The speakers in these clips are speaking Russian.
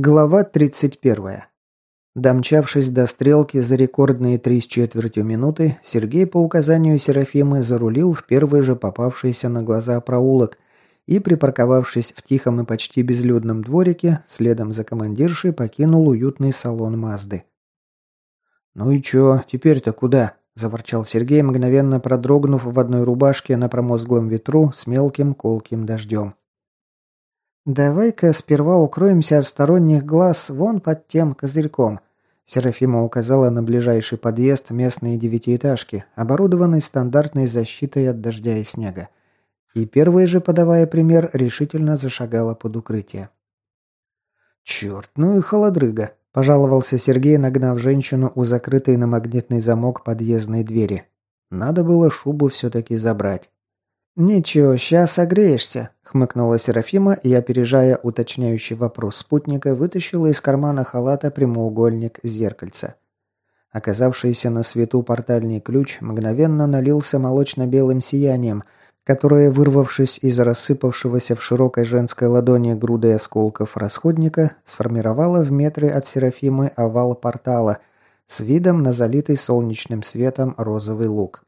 Глава 31. Домчавшись до стрелки за рекордные три с четвертью минуты, Сергей по указанию Серафимы зарулил в первый же попавшийся на глаза проулок и, припарковавшись в тихом и почти безлюдном дворике, следом за командиршей покинул уютный салон Мазды. «Ну и чё, теперь-то куда?» – заворчал Сергей, мгновенно продрогнув в одной рубашке на промозглом ветру с мелким колким дождем. «Давай-ка сперва укроемся от сторонних глаз вон под тем козырьком», Серафима указала на ближайший подъезд местной девятиэтажки, оборудованной стандартной защитой от дождя и снега. И первой же, подавая пример, решительно зашагала под укрытие. «Черт, ну и холодрыга», – пожаловался Сергей, нагнав женщину у закрытой на магнитный замок подъездной двери. «Надо было шубу все-таки забрать». «Ничего, сейчас согреешься», – хмыкнула Серафима и, опережая уточняющий вопрос спутника, вытащила из кармана халата прямоугольник зеркальца. Оказавшийся на свету портальный ключ мгновенно налился молочно-белым сиянием, которое, вырвавшись из рассыпавшегося в широкой женской ладони груды осколков расходника, сформировало в метре от Серафимы овал портала с видом на залитый солнечным светом розовый луг.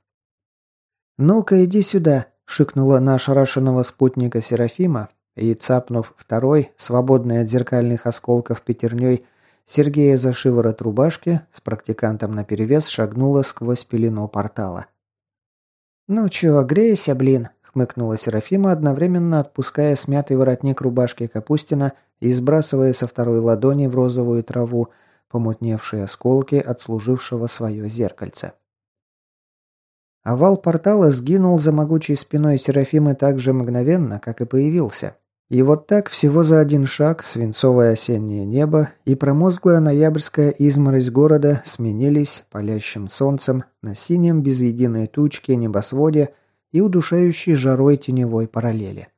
«Ну-ка, иди сюда», шикнула на ошарашенного спутника Серафима, и, цапнув второй, свободный от зеркальных осколков пятерней, Сергея за шиворот рубашки, с практикантом наперевес шагнула сквозь пелену портала. «Ну чё, грейся, блин!» — хмыкнула Серафима, одновременно отпуская смятый воротник рубашки Капустина и сбрасывая со второй ладони в розовую траву помутневшие осколки от служившего свое зеркальце. Овал портала сгинул за могучей спиной Серафимы так же мгновенно, как и появился. И вот так всего за один шаг свинцовое осеннее небо и промозглая ноябрьская изморозь города сменились палящим солнцем на синем без единой тучки небосводе и удушающей жарой теневой параллели.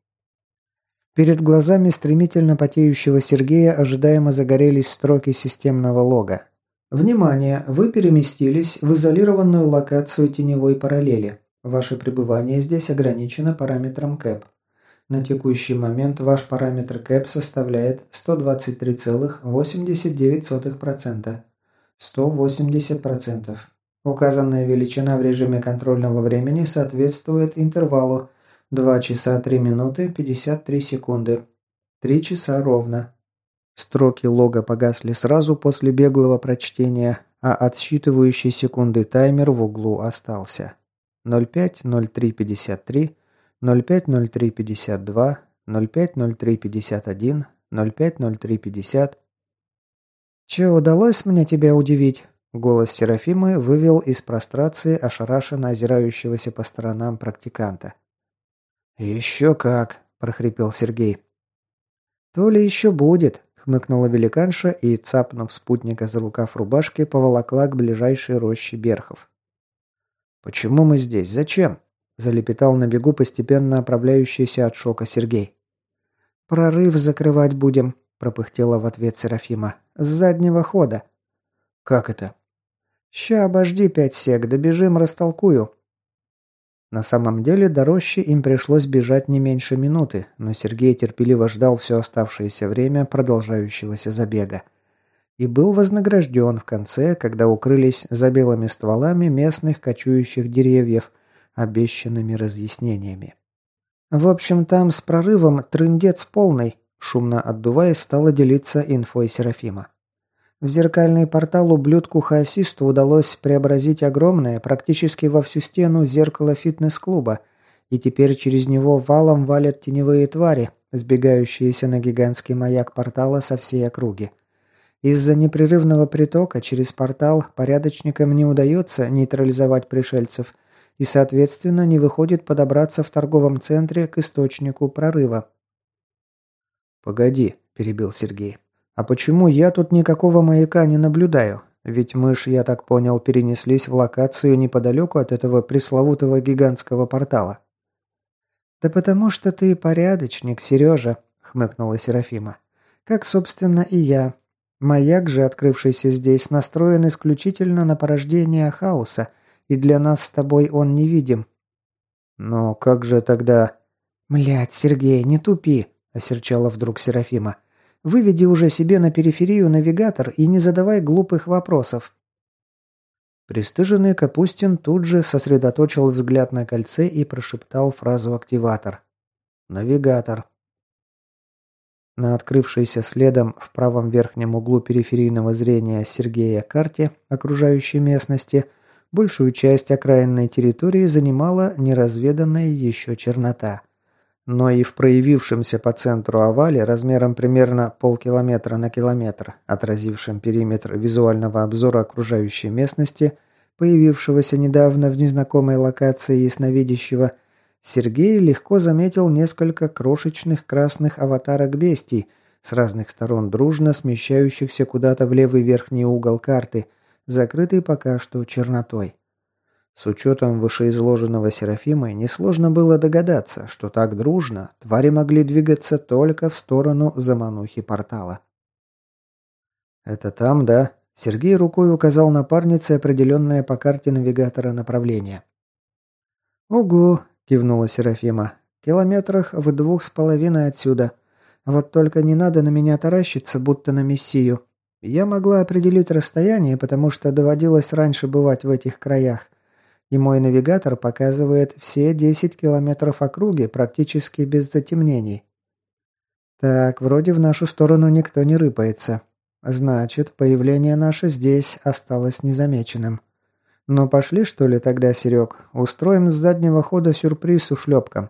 Перед глазами стремительно потеющего Сергея ожидаемо загорелись строки системного лога, Внимание! Вы переместились в изолированную локацию теневой параллели. Ваше пребывание здесь ограничено параметром КЭП. На текущий момент ваш параметр КЭП составляет 123,89%. 180%. Указанная величина в режиме контрольного времени соответствует интервалу 2 часа 3 минуты 53 секунды. 3 часа ровно. Строки лога погасли сразу после беглого прочтения, а отсчитывающий секунды таймер в углу остался. 050353, 050352, 050351, 050350. «Че, удалось мне тебя удивить?» Голос Серафимы вывел из прострации ошарашенно озирающегося по сторонам практиканта. «Еще как!» – прохрипел Сергей. «То ли еще будет», Хмыкнула великанша и, цапнув спутника за рукав рубашки, поволокла к ближайшей роще берхов. «Почему мы здесь? Зачем?» – залепетал на бегу постепенно оправляющийся от шока Сергей. «Прорыв закрывать будем», – пропыхтела в ответ Серафима. «С заднего хода». «Как это?» «Ща обожди пять сек, добежим, растолкую», на самом деле до рощи им пришлось бежать не меньше минуты, но Сергей терпеливо ждал все оставшееся время продолжающегося забега. И был вознагражден в конце, когда укрылись за белыми стволами местных кочующих деревьев, обещанными разъяснениями. «В общем, там с прорывом трындец полный», шумно отдуваясь, стала делиться инфой Серафима. В зеркальный портал ублюдку-хаосисту удалось преобразить огромное, практически во всю стену, зеркало фитнес-клуба, и теперь через него валом валят теневые твари, сбегающиеся на гигантский маяк портала со всей округи. Из-за непрерывного притока через портал порядочникам не удается нейтрализовать пришельцев, и, соответственно, не выходит подобраться в торговом центре к источнику прорыва. «Погоди», – перебил Сергей. А почему я тут никакого маяка не наблюдаю? Ведь мы ж, я так понял, перенеслись в локацию неподалеку от этого пресловутого гигантского портала. «Да потому что ты порядочник, Сережа», — хмыкнула Серафима. «Как, собственно, и я. Маяк же, открывшийся здесь, настроен исключительно на порождение хаоса, и для нас с тобой он невидим». «Но как же тогда...» «Млядь, Сергей, не тупи», — осерчала вдруг Серафима. Выведи уже себе на периферию навигатор и не задавай глупых вопросов». Престыженный Капустин тут же сосредоточил взгляд на кольце и прошептал фразу «активатор». «Навигатор». На открывшейся следом в правом верхнем углу периферийного зрения Сергея карте окружающей местности большую часть окраинной территории занимала неразведанная еще чернота. Но и в проявившемся по центру овале размером примерно полкилометра на километр, отразившем периметр визуального обзора окружающей местности, появившегося недавно в незнакомой локации ясновидящего, Сергей легко заметил несколько крошечных красных аватарок бестий, с разных сторон дружно смещающихся куда-то в левый верхний угол карты, закрытый пока что чернотой. С учетом вышеизложенного Серафимой несложно было догадаться, что так дружно твари могли двигаться только в сторону заманухи портала. «Это там, да?» Сергей рукой указал напарнице определенное по карте навигатора направление. «Угу», – кивнула Серафима. «Километрах в двух с половиной отсюда. Вот только не надо на меня таращиться, будто на мессию. Я могла определить расстояние, потому что доводилось раньше бывать в этих краях. И мой навигатор показывает все 10 километров округи практически без затемнений. Так, вроде в нашу сторону никто не рыпается. Значит, появление наше здесь осталось незамеченным. «Ну пошли, что ли, тогда, Серег? Устроим с заднего хода сюрприз ушлепкам».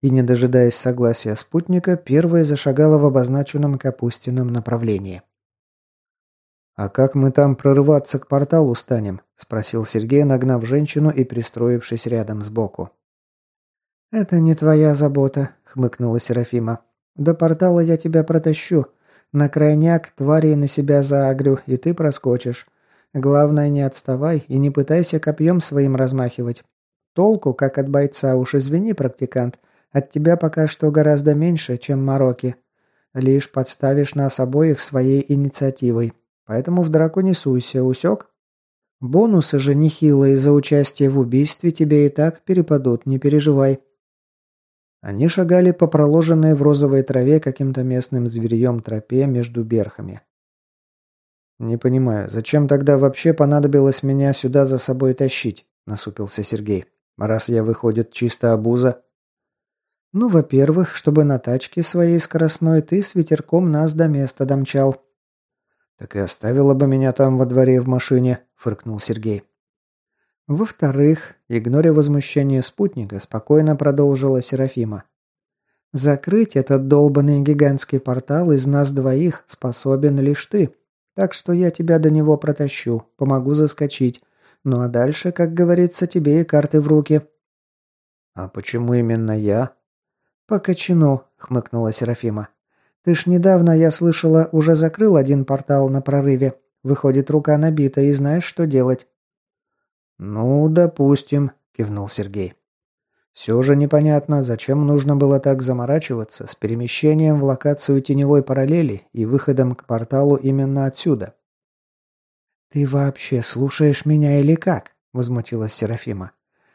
И, не дожидаясь согласия спутника, первая зашагала в обозначенном Капустином направлении. «А как мы там прорываться к порталу станем?» – спросил Сергей, нагнав женщину и пристроившись рядом сбоку. «Это не твоя забота», – хмыкнула Серафима. «До портала я тебя протащу. На крайняк твари на себя заагрю, и ты проскочишь. Главное, не отставай и не пытайся копьем своим размахивать. Толку, как от бойца, уж извини, практикант, от тебя пока что гораздо меньше, чем Марокки. Лишь подставишь нас обоих своей инициативой. Поэтому в драку не суйся, усек? Бонусы же нехилые за участие в убийстве тебе и так перепадут, не переживай. Они шагали по проложенной в розовой траве каким-то местным зверьем тропе между берхами. «Не понимаю, зачем тогда вообще понадобилось меня сюда за собой тащить?» – насупился Сергей. «Раз я, выходит, чисто обуза». «Ну, во-первых, чтобы на тачке своей скоростной ты с ветерком нас до места домчал». «Так и оставила бы меня там во дворе в машине», – фыркнул Сергей. «Во-вторых, игноря возмущение спутника, спокойно продолжила Серафима. Закрыть этот долбанный гигантский портал из нас двоих способен лишь ты». Так что я тебя до него протащу, помогу заскочить. Ну а дальше, как говорится, тебе и карты в руки». «А почему именно я?» «По кочану», — хмыкнула Серафима. «Ты ж недавно, я слышала, уже закрыл один портал на прорыве. Выходит, рука набита, и знаешь, что делать». «Ну, допустим», — кивнул Сергей. Все же непонятно, зачем нужно было так заморачиваться с перемещением в локацию теневой параллели и выходом к порталу именно отсюда. «Ты вообще слушаешь меня или как?» – возмутилась Серафима.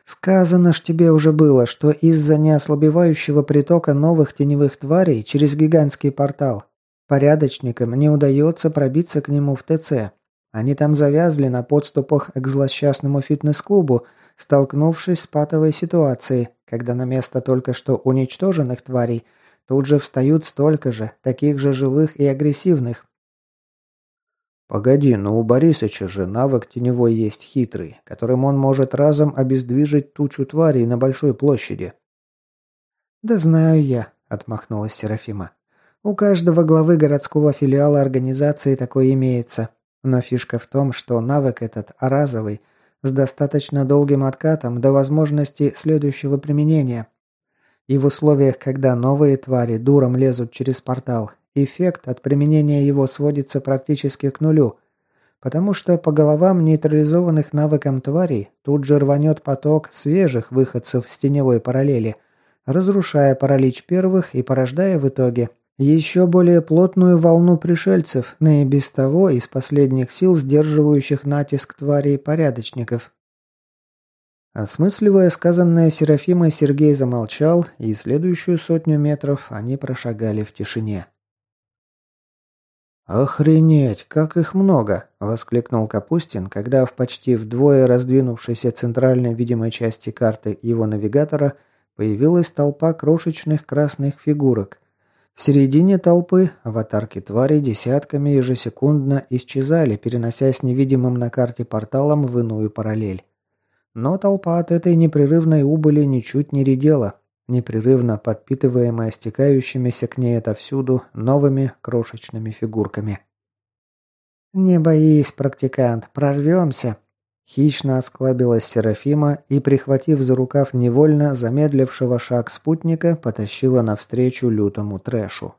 «Сказано ж тебе уже было, что из-за неослабевающего притока новых теневых тварей через гигантский портал порядочникам не удается пробиться к нему в ТЦ. Они там завязли на подступах к злосчастному фитнес-клубу, столкнувшись с патовой ситуацией, когда на место только что уничтоженных тварей тут же встают столько же, таких же живых и агрессивных. «Погоди, но у Борисыча же навык теневой есть хитрый, которым он может разом обездвижить тучу тварей на большой площади». «Да знаю я», — отмахнулась Серафима. «У каждого главы городского филиала организации такой имеется. Но фишка в том, что навык этот разовый — с достаточно долгим откатом до возможности следующего применения. И в условиях, когда новые твари дуром лезут через портал, эффект от применения его сводится практически к нулю, потому что по головам нейтрализованных навыком тварей тут же рванет поток свежих выходцев с теневой параллели, разрушая паралич первых и порождая в итоге еще более плотную волну пришельцев, на и без того из последних сил сдерживающих натиск тварей порядочников. Осмысливая сказанное Серафимой, Сергей замолчал, и следующую сотню метров они прошагали в тишине. «Охренеть, как их много!» – воскликнул Капустин, когда в почти вдвое раздвинувшейся центральной видимой части карты его навигатора появилась толпа крошечных красных фигурок. В середине толпы аватарки тварей десятками ежесекундно исчезали, переносясь невидимым на карте порталом в иную параллель. Но толпа от этой непрерывной убыли ничуть не редела, непрерывно подпитываемая стекающимися к ней отовсюду новыми крошечными фигурками. «Не боись, практикант, прорвемся!» Хищно осклабилась Серафима и, прихватив за рукав невольно замедлившего шаг спутника, потащила навстречу лютому трэшу.